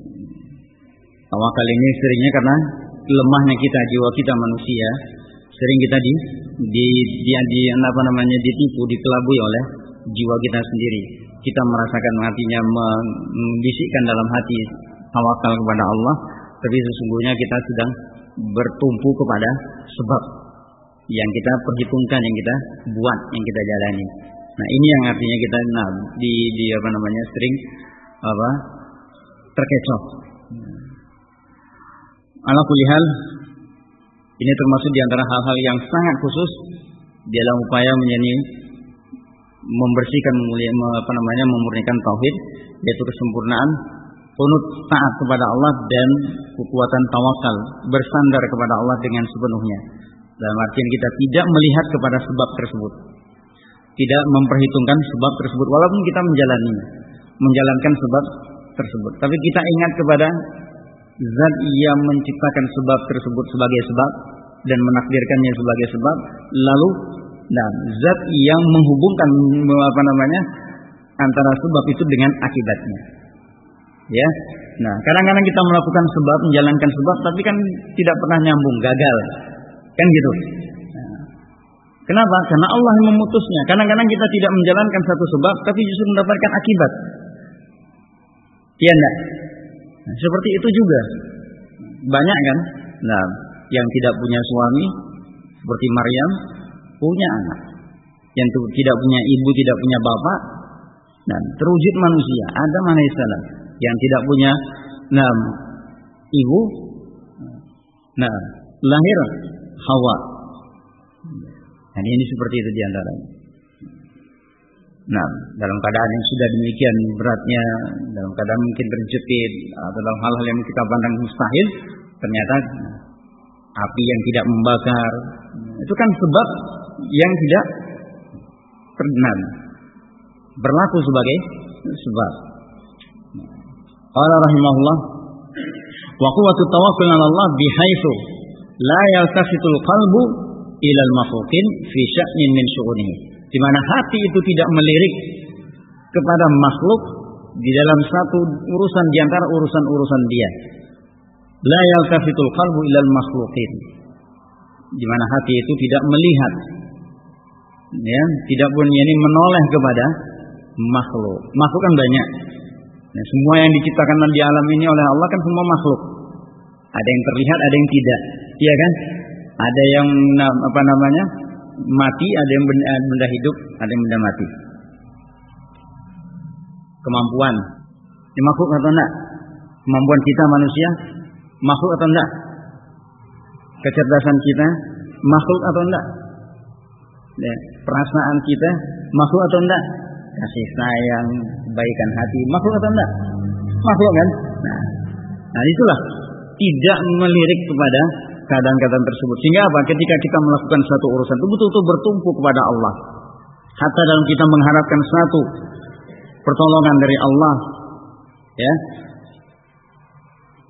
Tawakal ini seringnya karena lemahnya kita jiwa kita manusia sering kita di di di, di apa namanya ditipu dikelabui oleh jiwa kita sendiri kita merasakan hatinya membisikkan dalam hati tawakal kepada Allah tapi sesungguhnya kita sedang bertumpu kepada sebab yang kita perhitungkan yang kita buat yang kita jalani. Nah ini yang artinya kita nah di di apa namanya sering apa terkecoh. Ala kulihal ini termasuk di antara hal-hal yang sangat khusus dalam upaya menyanyi membersihkan apa namanya memurnikan tauhid yaitu kesempurnaan tunut taat kepada Allah dan kekuatan tawakal bersandar kepada Allah dengan sepenuhnya. Dalam artian kita tidak melihat kepada sebab tersebut. Tidak memperhitungkan sebab tersebut walaupun kita menjalani menjalankan sebab tersebut. Tapi kita ingat kepada zat yang menciptakan sebab tersebut sebagai sebab dan menakdirkannya sebagai sebab lalu dan zat yang menghubungkan apa namanya antara sebab itu dengan akibatnya ya. Nah kadang-kadang kita melakukan sebab menjalankan sebab tapi kan tidak pernah nyambung gagal. Kan gitu. Nah, kenapa? Karena Allah yang memutusnya. Kadang-kadang kita tidak menjalankan satu sebab tapi justru mendapatkan akibat. Iya enggak? Nah, seperti itu juga. Banyak kan? Nah, yang tidak punya suami seperti Maryam punya anak. Yang tidak punya ibu, tidak punya bapak. Dan terwujud manusia, Adam alaihissalam yang tidak punya nah, ibu, nah lahir Hawa. Dan ini seperti itu di antaranya. Nah, dalam keadaan yang sudah demikian beratnya, dalam keadaan mungkin terjepit atau dalam hal-hal yang kita pandang mustahil, ternyata api yang tidak membakar itu kan sebab yang tidak tergenang berlaku sebagai sebab. Allah rahimahullah wa quwwatu tawakkul 'ala Allah bihaitsu la yaltafitul qalbu ila al-makhluqin fi sya'nin min syu'unihi. Di mana hati itu tidak melirik kepada makhluk di dalam satu urusan di antara urusan-urusan dia. La yaltafitul qalbu ila al-makhluqin. Di mana hati itu tidak melihat ya, tidak pun ini menoleh kepada makhluk. Makhluk kan banyak. Nah, semua yang diciptakan di alam ini oleh Allah kan semua makhluk. Ada yang terlihat, ada yang tidak. Iya kan? Ada yang apa namanya? mati, ada yang benda, benda hidup, ada yang benda mati. Kemampuan. Ini makhluk atau enggak? Kemampuan kita manusia makhluk atau enggak? Kecerdasan kita makhluk atau enggak? Ya, perasaan kita makhluk atau enggak? Kasih sayang, kebaikan hati, makhluk atau enggak? Makhluk kan? Nah, nah itulah tidak melirik kepada keadaan-keadaan tersebut. Sehingga apa? Ketika kita melakukan satu urusan itu betul-betul bertumpu kepada Allah. Hatta dalam kita mengharapkan satu pertolongan dari Allah, ya.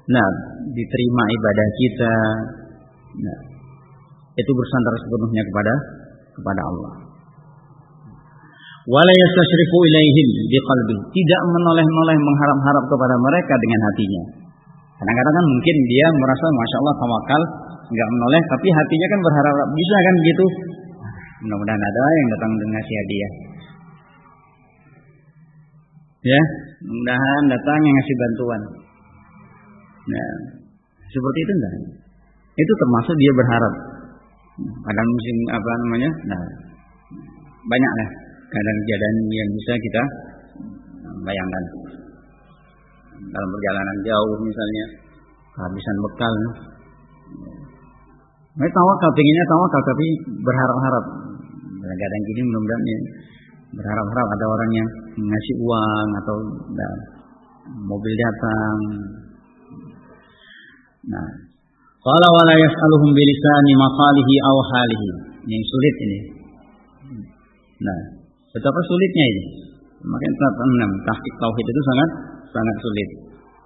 Nah, diterima ibadah kita. Nah, itu bersandar sepenuhnya kepada kepada Allah wala yastashrifu ilaihim biqalbi tidak menoleh-noleh mengharap-harap kepada mereka dengan hatinya. Kadang-kadang kan mungkin dia merasa masya Allah tawakal. Nggak menoleh tapi hatinya kan berharap bisa kan gitu? Mudah-mudahan ada yang datang dengan ngasih hadiah. Ya mudah-mudahan datang yang ngasih bantuan. Nah seperti itu enggak? Itu termasuk dia berharap. Pada musim apa namanya? Nah banyak lah keadaan-keadaan yang bisa kita bayangkan. Dalam perjalanan jauh misalnya, kehabisan bekal. Mereka tawakal, pengennya tawakal, tapi berharap-harap. Kadang-kadang gini mudah-mudahan ya, berharap-harap ada orang yang ngasih uang atau nah, mobil datang. Nah, kalau wala yas'aluhum bilisani maqalihi aw halihi. Yang sulit ini. Nah, Betapa sulitnya ini. Makanya tahap enam tahqiq tauhid itu sangat sangat sulit.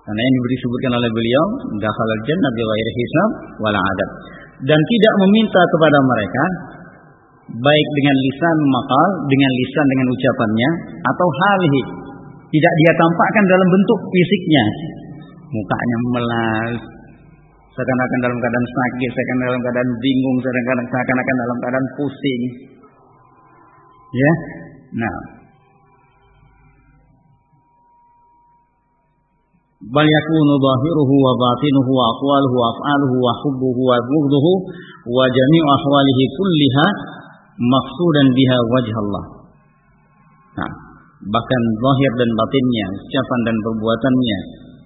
Karena yang diberi sebutkan oleh beliau, dakhala jannah bi ghairi hisab wala adab. Dan tidak meminta kepada mereka baik dengan lisan makal, dengan lisan dengan ucapannya atau halihi. Tidak dia tampakkan dalam bentuk fisiknya. Mukanya melas, seakan-akan dalam keadaan sakit, seakan-akan dalam keadaan bingung, seakan-akan dalam keadaan pusing. Ya, Nah. Bal yakunu zahiruhu wa batinuhu wa aqwaluhu wa af'aluhu wa hubbuhu wa bughduhu wa jami'u ahwalihi kulliha maqsudan biha wajh Allah. Nah, bahkan zahir dan batinnya, ucapan dan perbuatannya,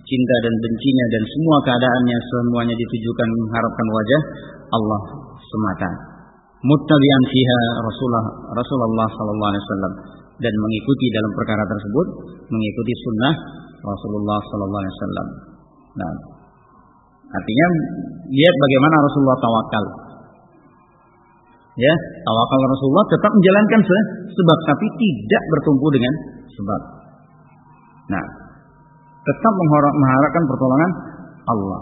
cinta dan bencinya dan semua keadaannya semuanya ditujukan mengharapkan wajah Allah semata muttabi'an fiha Rasulullah Rasulullah sallallahu alaihi wasallam dan mengikuti dalam perkara tersebut mengikuti sunnah Rasulullah sallallahu alaihi wasallam. Nah, artinya lihat bagaimana Rasulullah tawakal. Ya, tawakal Rasulullah tetap menjalankan sebab tapi tidak bertumpu dengan sebab. Nah, tetap mengharapkan pertolongan Allah.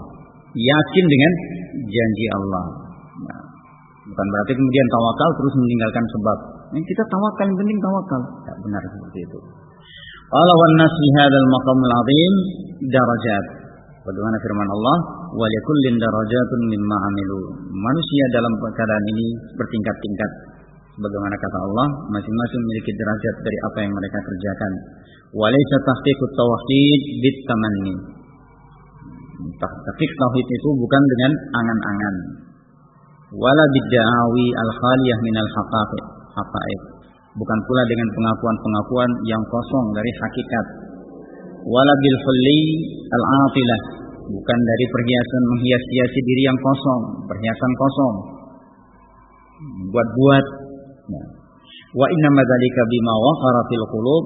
Yakin dengan janji Allah. Nah, Bukan berarti kemudian tawakal terus meninggalkan sebab. Yang kita tawakal yang penting tawakal. Tidak benar seperti itu. Allah wan nas fi hadzal maqamul azim darajat. Bagaimana firman Allah, "Wa likullin darajatun mimma amilu." Manusia dalam keadaan ini bertingkat-tingkat. Sebagaimana kata Allah, masing-masing memiliki derajat dari apa yang mereka kerjakan. Walaysa tahqiqut tauhid bit tamanni. Tahqiq tauhid itu bukan dengan angan-angan wala bidda'awi al-khaliyah minal haqa'iq haqa'iq bukan pula dengan pengakuan-pengakuan yang kosong dari hakikat. Wala bil al-atilah, bukan dari perhiasan menghias-hiasi diri yang kosong, perhiasan kosong. Buat-buat. Nah. Wa inna madzalika bima waqara fil qulub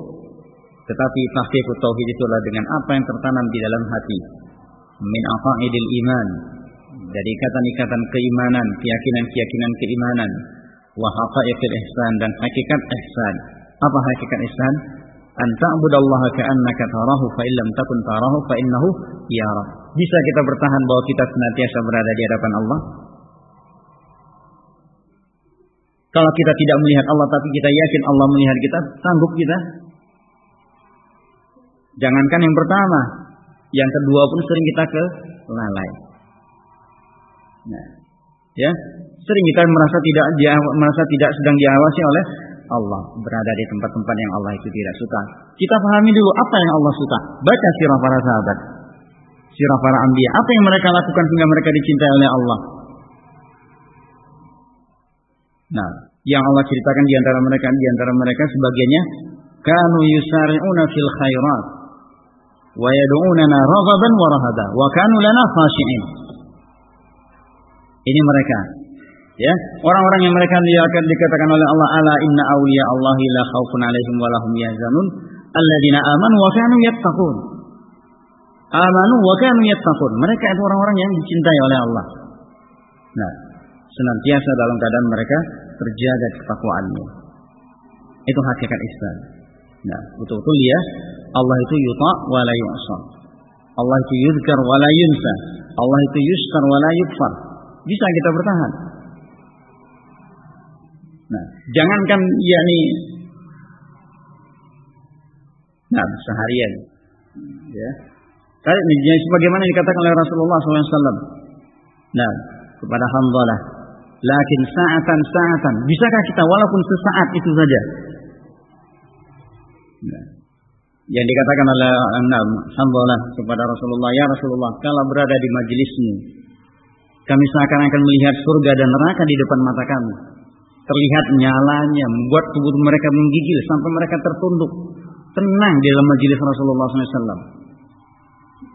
tetapi tahqiq tauhid itulah dengan apa yang tertanam di dalam hati min aqaidil iman dari ikatan-ikatan keimanan, keyakinan-keyakinan keimanan wa haqaiqil ihsan dan hakikat ihsan. Apa hakikat ihsan? An ta'budallaha ka'annaka tarahu fa illam takun tarahu fa innahu yara. Bisa kita bertahan bahwa kita senantiasa berada di hadapan Allah? Kalau kita tidak melihat Allah tapi kita yakin Allah melihat kita, sanggup kita? Jangankan yang pertama, yang kedua pun sering kita ke lalai. Nah, ya, sering kita merasa tidak merasa tidak sedang diawasi oleh Allah, berada di tempat-tempat yang Allah itu tidak suka. Kita pahami dulu apa yang Allah suka. Baca sirah para sahabat, sirah para ambia. Apa yang mereka lakukan sehingga mereka dicintai oleh Allah? Nah, yang Allah ceritakan di antara mereka di antara mereka sebagiannya kanu yusari'una fil khairat wa yad'unana raghaban wa rahada wa kanu lana khashi'in. Ini mereka. Ya, orang-orang yang mereka akan dikatakan oleh Allah ala inna awliya Allah la khaufun alaihim wa lahum yahzanun alladzina amanu wa kanu yattaqun. Amanu wa kanu yattaqun. Mereka itu orang-orang yang dicintai oleh Allah. Nah, senantiasa dalam keadaan mereka terjaga ketakwaannya. Itu hakikat Islam. Nah, betul-betul ya Allah itu yuta wa la yu'sa. Allah itu yuzkar wa la yunsa. Allah itu yuskar wa la yukfar. Bisa kita bertahan. Nah, jangankan yakni nah seharian ya. Tadi sebagaimana dikatakan oleh Rasulullah SAW. Nah, kepada Hamdalah. Lakin saatan saatan. Bisakah kita walaupun sesaat itu saja? Nah, yang dikatakan oleh enam Hamdalah kepada Rasulullah, ya Rasulullah, kalau berada di majelismu, kami seakan-akan melihat surga dan neraka di depan mata kami. Terlihat nyalanya, membuat tubuh mereka menggigil sampai mereka tertunduk. Tenang di dalam majelis Rasulullah SAW.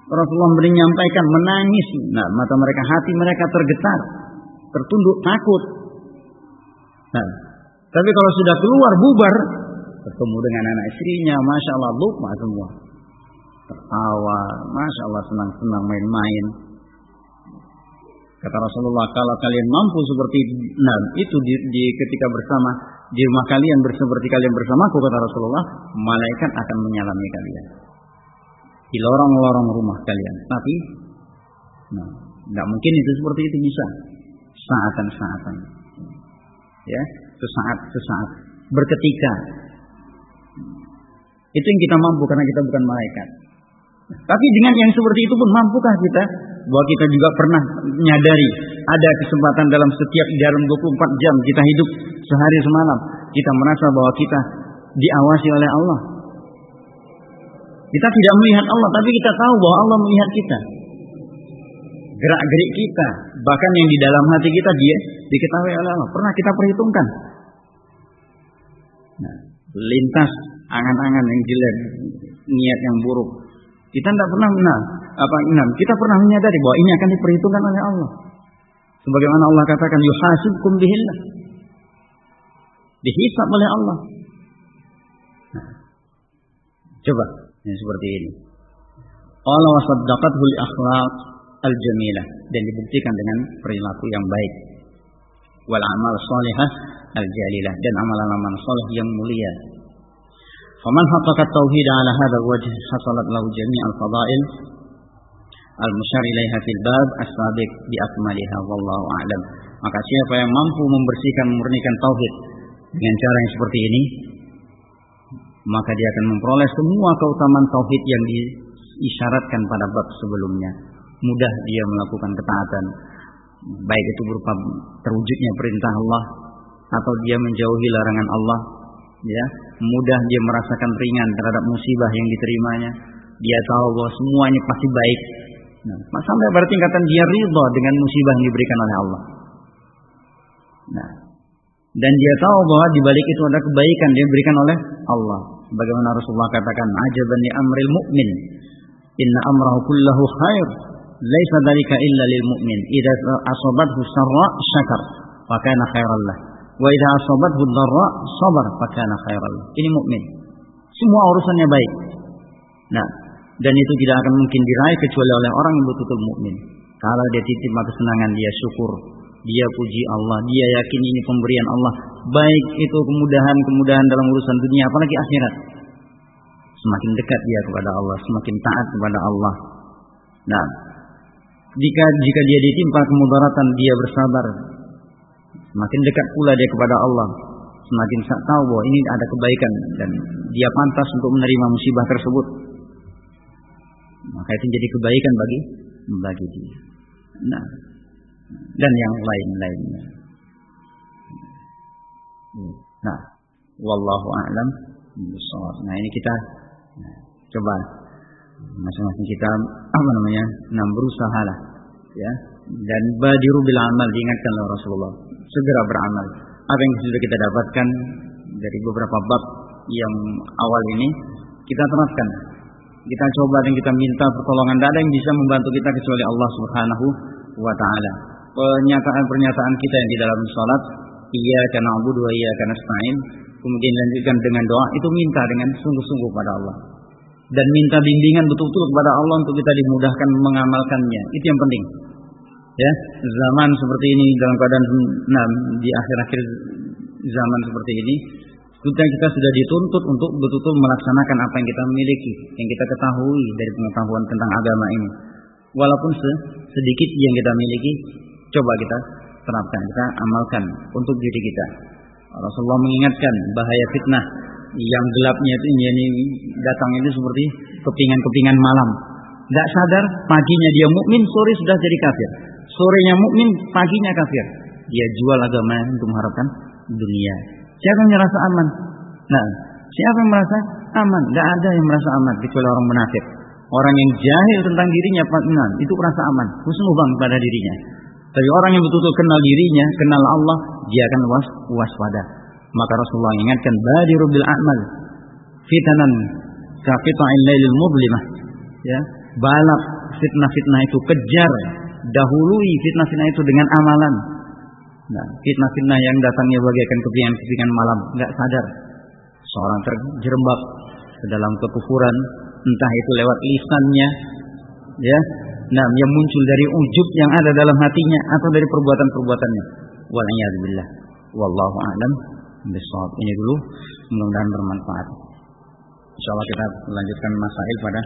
Rasulullah menyampaikan menangis. Nah, mata mereka, hati mereka tergetar, tertunduk, takut. Nah, tapi kalau sudah keluar bubar, bertemu dengan anak istrinya, masya Allah lupa semua. Tertawa, masya Allah senang-senang main-main. Kata Rasulullah, kalau kalian mampu seperti nah, itu di, di ketika bersama di rumah kalian seperti kalian bersamaku kata Rasulullah, malaikat akan menyalami kalian di lorong-lorong rumah kalian. Tapi, nah, tidak mungkin itu seperti itu bisa. Saatan-saatan, ya, sesaat, sesaat, berketika. Itu yang kita mampu karena kita bukan malaikat. Tapi dengan yang seperti itu pun mampukah kita bahwa kita juga pernah menyadari ada kesempatan dalam setiap dalam 24 jam kita hidup sehari semalam kita merasa bahwa kita diawasi oleh Allah. Kita tidak melihat Allah tapi kita tahu bahwa Allah melihat kita. Gerak-gerik kita, bahkan yang di dalam hati kita dia diketahui oleh Allah. Pernah kita perhitungkan. Nah, lintas angan-angan yang jelek, niat yang buruk. Kita tidak pernah menang apa enam. Kita pernah menyadari bahwa ini akan diperhitungkan oleh Allah. Sebagaimana Allah katakan yuhasibkum bihillah. Dihisab oleh Allah. Nah, coba yang seperti ini. Allah wasaddaqathu akhlaq al-jamilah dan dibuktikan dengan perilaku yang baik. Wal amal salihah al-jalilah dan amalan-amalan saleh yang mulia. Faman haqqaqa tauhid ala hadzal wajh hasalat lahu jami' al-fadail al-musyar ilaiha fil bab as-sabiq bi akmaliha wallahu a'lam. Maka siapa yang mampu membersihkan memurnikan tauhid dengan cara yang seperti ini, maka dia akan memperoleh semua keutamaan tauhid yang diisyaratkan pada bab sebelumnya. Mudah dia melakukan ketaatan, baik itu berupa terwujudnya perintah Allah atau dia menjauhi larangan Allah, ya. Mudah dia merasakan ringan terhadap musibah yang diterimanya. Dia tahu bahwa semuanya pasti baik Nah, sampai pada tingkatan dia ridho dengan musibah yang diberikan oleh Allah. Nah, Dan dia tahu bahwa di balik itu ada kebaikan yang diberikan oleh Allah. Bagaimana Rasulullah katakan, "Ajaban li amril mu'min. Inna amrahu kullahu khair. Laisa dzalika illa lil mu'min. Idza asabathu sarra syakar, fa kana khairan lah. Wa idza asabathu dharra sabar, fa kana khairan lah." Ini mukmin. Semua urusannya baik. Nah, dan itu tidak akan mungkin diraih kecuali oleh orang yang betul-betul mukmin. Kalau dia titip kesenangan, dia syukur, dia puji Allah, dia yakin ini pemberian Allah, baik itu kemudahan-kemudahan dalam urusan dunia apalagi akhirat. Semakin dekat dia kepada Allah, semakin taat kepada Allah. Nah, jika jika dia ditimpa kemudaratan, dia bersabar. Semakin dekat pula dia kepada Allah, semakin tahu bahwa ini ada kebaikan dan dia pantas untuk menerima musibah tersebut. Maka itu jadi kebaikan bagi bagi dia. Nah, dan yang lain-lainnya. Nah, wallahu a'lam. Nah, ini kita nah, coba masing-masing kita apa namanya? Nah, berusaha lah ya. Dan badiru bil amal diingatkan oleh Rasulullah. Segera beramal. Apa yang sudah kita dapatkan dari beberapa bab yang awal ini kita terapkan. Kita coba dan kita minta pertolongan. Tidak ada yang bisa membantu kita kecuali Allah Subhanahu wa taala. Pernyataan-pernyataan kita yang di dalam salat iya karena abu dua iya karena stain kemudian lanjutkan dengan doa itu minta dengan sungguh-sungguh pada Allah. Dan minta bimbingan betul-betul kepada Allah untuk kita dimudahkan mengamalkannya. Itu yang penting. Ya zaman seperti ini dalam keadaan nah, di akhir-akhir zaman seperti ini kita kita sudah dituntut untuk betul-betul melaksanakan apa yang kita miliki yang kita ketahui dari pengetahuan tentang agama ini walaupun sedikit yang kita miliki Coba kita terapkan, kita amalkan untuk diri kita. Rasulullah mengingatkan bahaya fitnah yang gelapnya itu ini datang itu seperti kepingan-kepingan malam. Tidak sadar paginya dia mukmin, sore sudah jadi kafir. Sorenya mukmin, paginya kafir. Dia jual agama untuk mengharapkan dunia. Siapa yang merasa aman? Nah, siapa yang merasa aman? Tidak ada yang merasa aman kecuali orang munafik. Orang yang jahil tentang dirinya, nah, itu merasa aman, husnubang pada dirinya. Tapi orang yang betul-betul kenal dirinya, kenal Allah, dia akan was waspada. Maka Rasulullah ingatkan badiru bil a'mal fitanan kafita'il lailil mudlimah. Ya, balap fitnah-fitnah itu kejar, dahului fitnah-fitnah itu dengan amalan. Nah, fitnah-fitnah yang datangnya bagaikan kepingan-kepingan malam, enggak sadar. Seorang terjerembab ke dalam kekufuran, entah itu lewat lisannya, ya, nah yang muncul dari ujub yang ada dalam hatinya atau dari perbuatan-perbuatannya. Waliyadzubillah. Wallahu a'lam bishawab. Ini dulu mudah-mudahan bermanfaat. Insyaallah kita lanjutkan masail pada